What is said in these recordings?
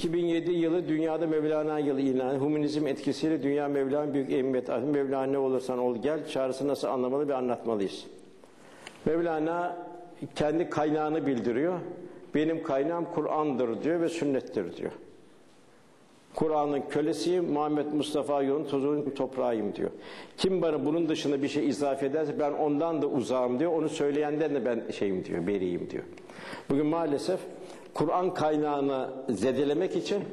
2007 yılı dünyada Mevlana yılı ilanı. Humanizm etkisiyle dünya Mevlana büyük emniyet. Mevlana ne olursan ol gel çağrısı nasıl anlamalı ve anlatmalıyız. Mevlana kendi kaynağını bildiriyor. Benim kaynağım Kur'an'dır diyor ve sünnettir diyor. Kur'an'ın kölesiyim, Muhammed Mustafa yolun tozunun toprağıyım diyor. Kim bana bunun dışında bir şey izafe ederse ben ondan da uzağım diyor. Onu söyleyenden de ben şeyim diyor, beriyim diyor. Bugün maalesef Kur'an kaynağını zedelemek için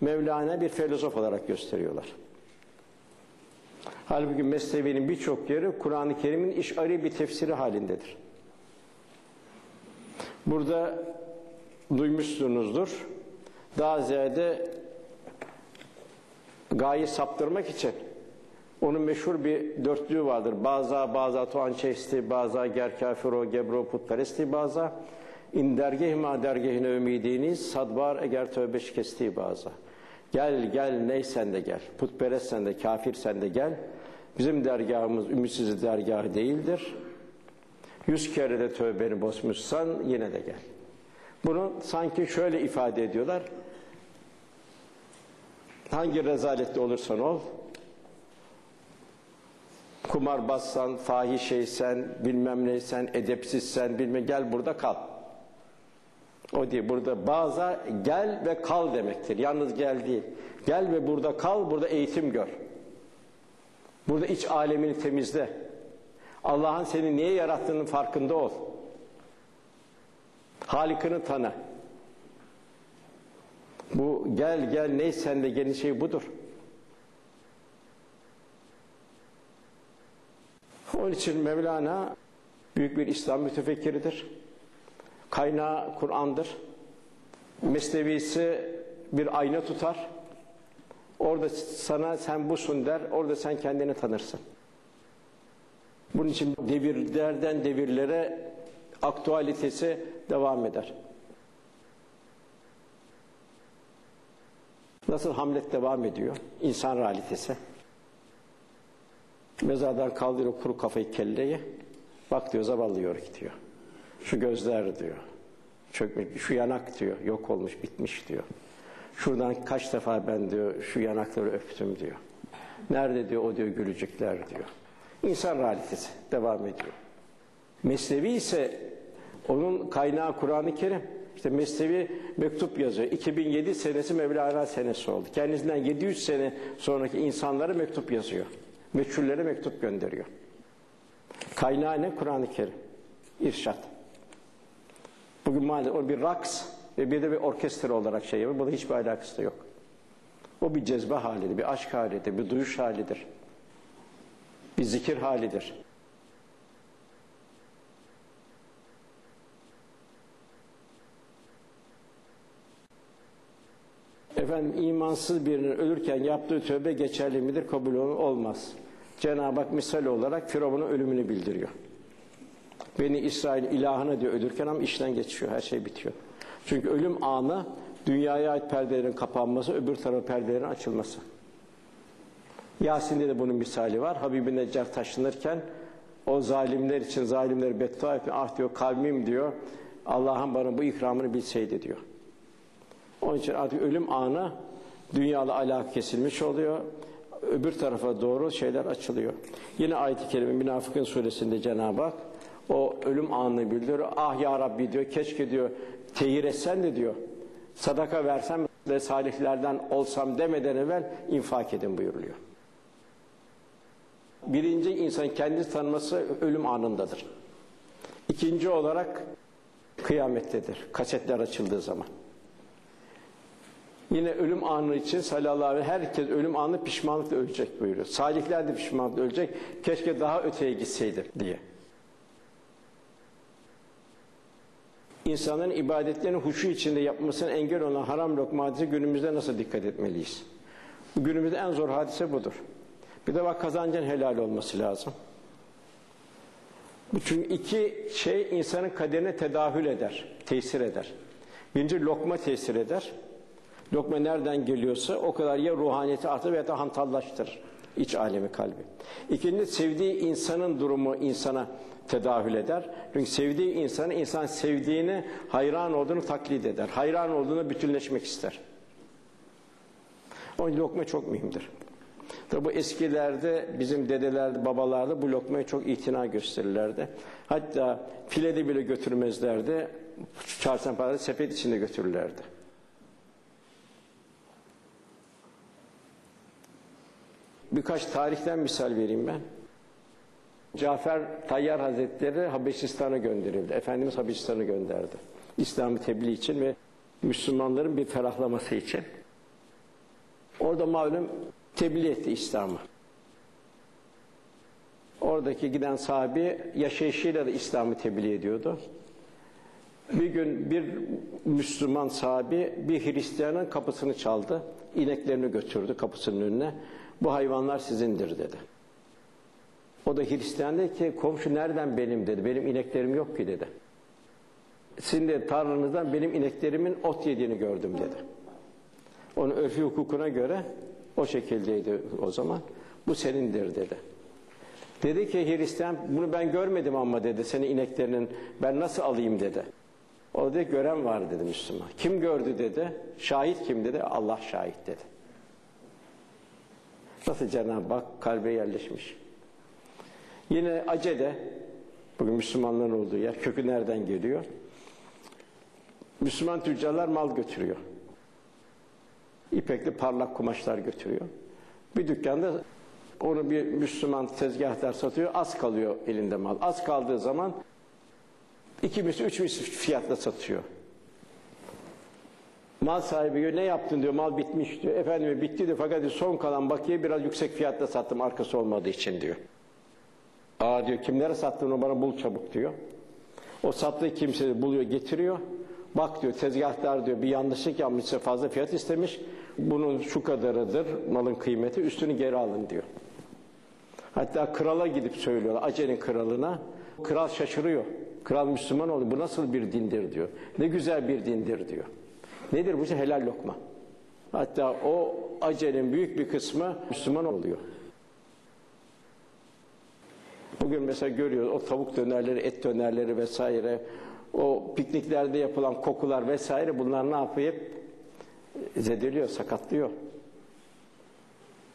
Mevlana bir filozof olarak gösteriyorlar. Halbuki Mesnevi'nin birçok yeri Kur'an-ı Kerim'in işari bir tefsiri halindedir. Burada duymuşsunuzdur. Daha ziyade gaye saptırmak için onun meşhur bir dörtlüğü vardır. Baza, baza tuan çesti, baza ger kafiro, gebro putperesti, baza in dergeh ma dergehine ümidiniz, sadvar eğer tövbe şikesti baza. Gel gel neysen de gel, putperestsen de kafirsen de gel. Bizim dergahımız ümitsiz dergah değildir. Yüz kere de tövbeni bozmuşsan yine de gel. Bunu sanki şöyle ifade ediyorlar. Hangi rezalette olursan ol, kumar bassan, fahişeysen, bilmem neysen, edepsizsen, bilmem gel burada kal. O değil, burada baza gel ve kal demektir. Yalnız gel değil. Gel ve burada kal, burada eğitim gör. Burada iç alemini temizle. Allah'ın seni niye yarattığının farkında ol. Halikini tanı. Bu gel gel neysen de gelin şey budur. Onun için Mevlana büyük bir İslam mütefekkiridir. Kaynağı Kur'an'dır. Mesnevisi bir ayna tutar. Orada sana sen busun der, orada sen kendini tanırsın. Bunun için devirlerden devirlere aktualitesi devam eder. Nasıl Hamlet devam ediyor? İnsan realitesi. Mezardan kaldırıyor kuru kafayı kelleye. Bak diyor zavallıyor gidiyor. Şu gözler diyor. Çökmüş, şu yanak diyor. Yok olmuş bitmiş diyor. Şuradan kaç defa ben diyor şu yanakları öptüm diyor. Nerede diyor o diyor gülücükler diyor. İnsan realitesi devam ediyor. Mesnevi ise onun kaynağı Kur'an-ı Kerim. İşte Mesnevi mektup yazıyor. 2007 senesi Mevlana senesi oldu. Kendisinden 700 sene sonraki insanlara mektup yazıyor. Meçhullere mektup gönderiyor. Kaynağı ne? Kur'an-ı Kerim. İrşat. Bugün maalesef o bir raks ve bir de bir orkestra olarak şey yapıyor. Bunun hiçbir alakası da yok. O bir cezbe halidir, bir aşk halidir, bir duyuş halidir. Bir zikir halidir. Efendim imansız birinin ölürken yaptığı tövbe geçerli midir? Kabul olmaz. Cenab-ı Hak misal olarak Firavun'un ölümünü bildiriyor. Beni İsrail ilahına diyor ölürken ama işten geçiyor. Her şey bitiyor. Çünkü ölüm anı dünyaya ait perdelerin kapanması, öbür tarafa perdelerin açılması. Yasin'de de bunun misali var. Habib-i Neccar taşınırken o zalimler için zalimleri beddua etmiyor. Ah diyor kavmim diyor. Allah'ın bana bu ikramını bilseydi diyor. Onun için artık ölüm anı dünyalı alaka kesilmiş oluyor. Öbür tarafa doğru şeyler açılıyor. Yine ayet-i kerime Münafıkın suresinde Cenab-ı Hak o ölüm anını bildiriyor. Ah ya Rabbi diyor keşke diyor tehir etsen de diyor. Sadaka versem ve salihlerden olsam demeden evvel infak edin buyuruluyor. Birinci insan kendisi tanıması ölüm anındadır. İkinci olarak kıyamettedir. Kasetler açıldığı zaman. Yine ölüm anı için sallallahu aleyhi ve herkes ölüm anı pişmanlıkla ölecek buyuruyor. Salihler de pişmanlıkla ölecek. Keşke daha öteye gitseydi diye. İnsanların ibadetlerini huşu içinde yapmasına engel olan haram lokma hadise günümüzde nasıl dikkat etmeliyiz? Günümüzde en zor hadise budur. Bir de bak kazancın helal olması lazım. Çünkü iki şey insanın kaderine tedahül eder, tesir eder. Birinci lokma tesir eder. Lokma nereden geliyorsa o kadar ya ruhaniyeti artır veya da hantallaştırır iç alemi kalbi. İkinci sevdiği insanın durumu insana tedahül eder. Çünkü sevdiği insanı insan sevdiğini hayran olduğunu taklit eder. Hayran olduğunu bütünleşmek ister. İçin lokma çok mühimdir. Tabi bu eskilerde bizim dedeler, babalarda bu lokmaya çok itina gösterirlerdi. Hatta filede bile götürmezlerdi. Çarşambalarda sepet içinde götürürlerdi. Birkaç tarihten misal vereyim ben. Cafer Tayyar Hazretleri Habeşistan'a gönderildi. Efendimiz Habeşistan'a gönderdi. İslam'ı tebliğ için ve Müslümanların bir ferahlaması için. Orada malum tebliğ etti İslam'ı. Oradaki giden sahabi yaşayışıyla da İslam'ı tebliğ ediyordu. Bir gün bir Müslüman sahabi bir Hristiyanın kapısını çaldı. İneklerini götürdü kapısının önüne. Bu hayvanlar sizindir dedi. O da Hristiyan dedi ki komşu nereden benim dedi. Benim ineklerim yok ki dedi. Sizin de tarlanızdan benim ineklerimin ot yediğini gördüm dedi. Onun örfü hukukuna göre o şekildeydi o zaman. Bu senindir dedi. Dedi ki Hristiyan bunu ben görmedim ama dedi senin ineklerinin ben nasıl alayım dedi. O dedi gören var dedi Müslüman. Kim gördü dedi. Şahit kim dedi. Allah şahit dedi. Nasıl Cenab-ı Hak kalbe yerleşmiş. Yine Ace'de bugün Müslümanların olduğu yer kökü nereden geliyor? Müslüman tüccarlar mal götürüyor. İpekli parlak kumaşlar götürüyor. Bir dükkanda onu bir Müslüman tezgahtar satıyor. Az kalıyor elinde mal. Az kaldığı zaman iki misli, üç misli fiyatla satıyor. Mal sahibi diyor ne yaptın diyor mal bitmiş diyor. Efendim bitti diyor fakat son kalan bakiye biraz yüksek fiyatla sattım arkası olmadığı için diyor. Aa diyor kimlere sattığını bana bul çabuk diyor. O sattığı kimse buluyor getiriyor. Bak diyor tezgahtar diyor bir yanlışlık yapmışsa fazla fiyat istemiş. Bunun şu kadarıdır malın kıymeti üstünü geri alın diyor. Hatta krala gidip söylüyorlar Ace'nin kralına. Kral şaşırıyor. Kral Müslüman oluyor. Bu nasıl bir dindir diyor. Ne güzel bir dindir diyor. Nedir bu? Helal lokma. Hatta o Ace'nin büyük bir kısmı Müslüman oluyor. Bugün mesela görüyoruz o tavuk dönerleri, et dönerleri vesaire, o pikniklerde yapılan kokular vesaire bunlar ne yapıyor? Hep zedeliyor, sakatlıyor.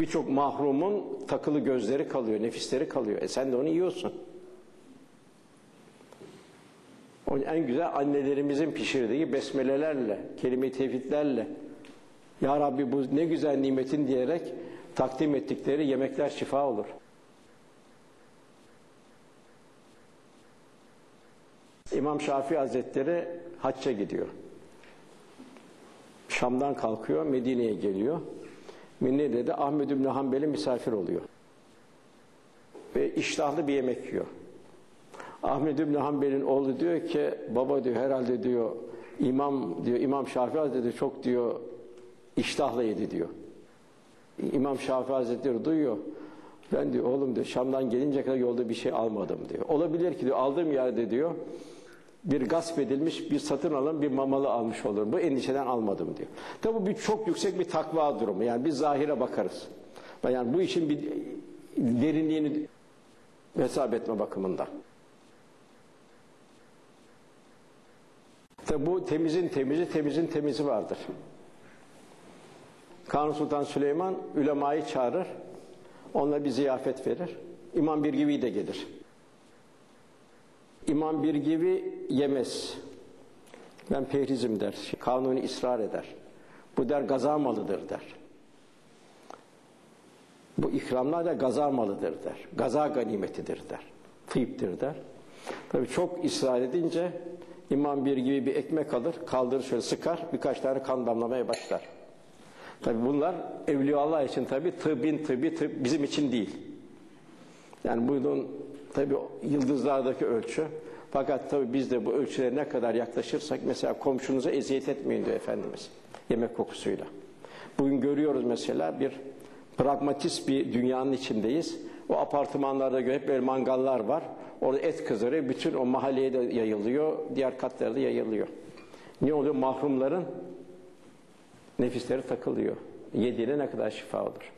Birçok mahrumun takılı gözleri kalıyor, nefisleri kalıyor. E sen de onu yiyorsun. Onun en güzel annelerimizin pişirdiği besmelelerle, kelime-i tevhidlerle Ya Rabbi bu ne güzel nimetin diyerek takdim ettikleri yemekler şifa olur. İmam Şafii Hazretleri hacca gidiyor. Şam'dan kalkıyor, Medine'ye geliyor. Medine'de de Ahmed İbni Hanbel'in misafir oluyor. Ve iştahlı bir yemek yiyor. Ahmed İbni Hanbel'in oğlu diyor ki, baba diyor herhalde diyor, İmam diyor, İmam Şafii Hazretleri çok diyor, iştahla yedi diyor. İmam Şafii Hazretleri duyuyor. Ben diyor oğlum diyor Şam'dan gelince kadar yolda bir şey almadım diyor. Olabilir ki diyor aldığım yerde diyor bir gasp edilmiş bir satın alın bir mamalı almış olurum. Bu endişeden almadım diyor. Tabi bu bir çok yüksek bir takva durumu. Yani biz zahire bakarız. Yani bu işin bir derinliğini hesap etme bakımından. Tabi bu temizin temizi, temizin temizi vardır. Kanuni Sultan Süleyman ülemayı çağırır. Onlara bir ziyafet verir. İmam bir gibi de gelir. İmam bir gibi yemez. Ben pehrizim der. Kanuni ısrar eder. Bu der gaza malıdır der. Bu ikramlar da gaza malıdır der. Gaza ganimetidir der. Tıptır der. Tabii çok ısrar edince imam bir gibi bir ekmek alır, kaldırır şöyle sıkar, birkaç tane kan damlamaya başlar. Tabi bunlar evliyaullah için tabi tıbbin tıbbi tıp bizim için değil. Yani bunun tabi yıldızlardaki ölçü. Fakat tabi biz de bu ölçülere ne kadar yaklaşırsak mesela komşunuza eziyet etmeyin diyor Efendimiz yemek kokusuyla. Bugün görüyoruz mesela bir pragmatist bir dünyanın içindeyiz. O apartmanlarda hep böyle mangallar var. Orada et kızarıyor. Bütün o mahalleye de yayılıyor. Diğer katlara da yayılıyor. Ne oluyor? Mahrumların nefisleri takılıyor. Yediğine ne kadar şifa olur.